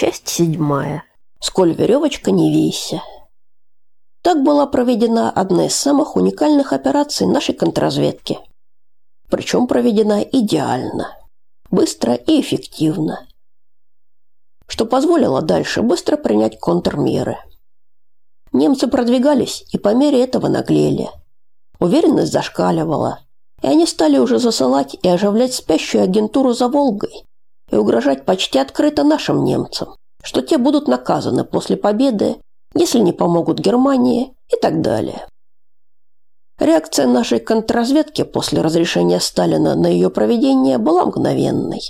Часть седьмая. Сколь веревочка не вейся. Так была проведена одна из самых уникальных операций нашей контрразведки. Причем проведена идеально, быстро и эффективно, что позволило дальше быстро принять контрмеры. Немцы продвигались и по мере этого наглели. Уверенность зашкаливала, и они стали уже засылать и оживлять спящую агентуру за Волгой и угрожать почти открыто нашим немцам, что те будут наказаны после победы, если не помогут Германии и так далее. Реакция нашей контрразведки после разрешения Сталина на ее проведение была мгновенной.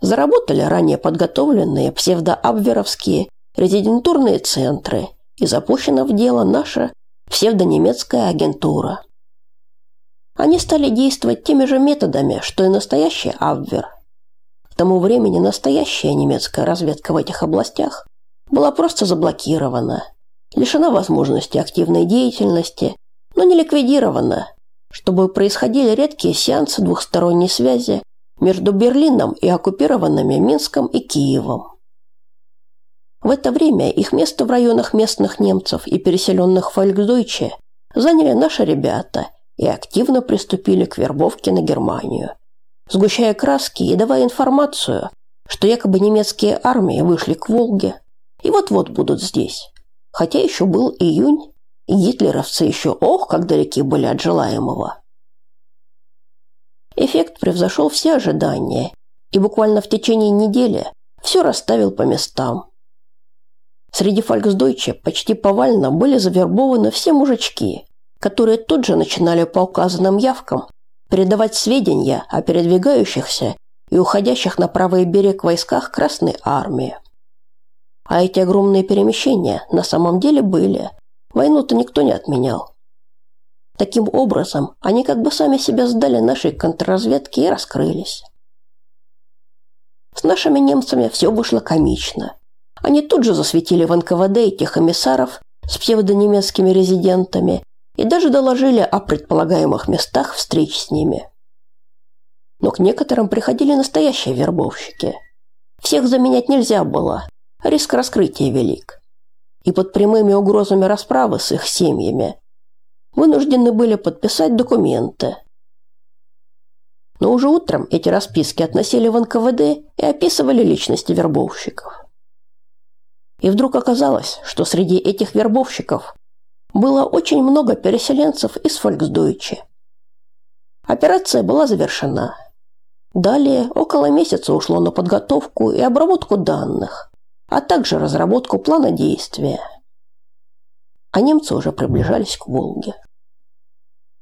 Заработали ранее подготовленные псевдоабверовские резидентурные центры и запущена в дело наша псевдонемецкая агентура. Они стали действовать теми же методами, что и настоящий Абвер. К тому времени настоящая немецкая разведка в этих областях была просто заблокирована, лишена возможности активной деятельности, но не ликвидирована, чтобы происходили редкие сеансы двухсторонней связи между Берлином и оккупированными Минском и Киевом. В это время их место в районах местных немцев и переселенных фольксдойче заняли наши ребята и активно приступили к вербовке на Германию, сгущая краски и давая информацию, что якобы немецкие армии вышли к Волге и вот-вот будут здесь. Хотя еще был июнь, и гитлеровцы еще ох, как далеки были от желаемого. Эффект превзошел все ожидания, и буквально в течение недели все расставил по местам. Среди фольксдойче почти повально были завербованы все мужички, которые тут же начинали по указанным явкам передавать сведения о передвигающихся и уходящих на правый берег войсках Красной Армии. А эти огромные перемещения на самом деле были. Войну-то никто не отменял. Таким образом, они как бы сами себя сдали нашей контрразведке и раскрылись. С нашими немцами все вышло комично. Они тут же засветили в НКВД этих эмиссаров с псевдонемецкими резидентами и даже доложили о предполагаемых местах встреч с ними. Но к некоторым приходили настоящие вербовщики. Всех заменять нельзя было, риск раскрытия велик. И под прямыми угрозами расправы с их семьями вынуждены были подписать документы. Но уже утром эти расписки относили в НКВД и описывали личности вербовщиков. И вдруг оказалось, что среди этих вербовщиков было очень много переселенцев из Фольксдойче. Операция была завершена. Далее около месяца ушло на подготовку и обработку данных, а также разработку плана действия. А немцы уже приближались к Волге.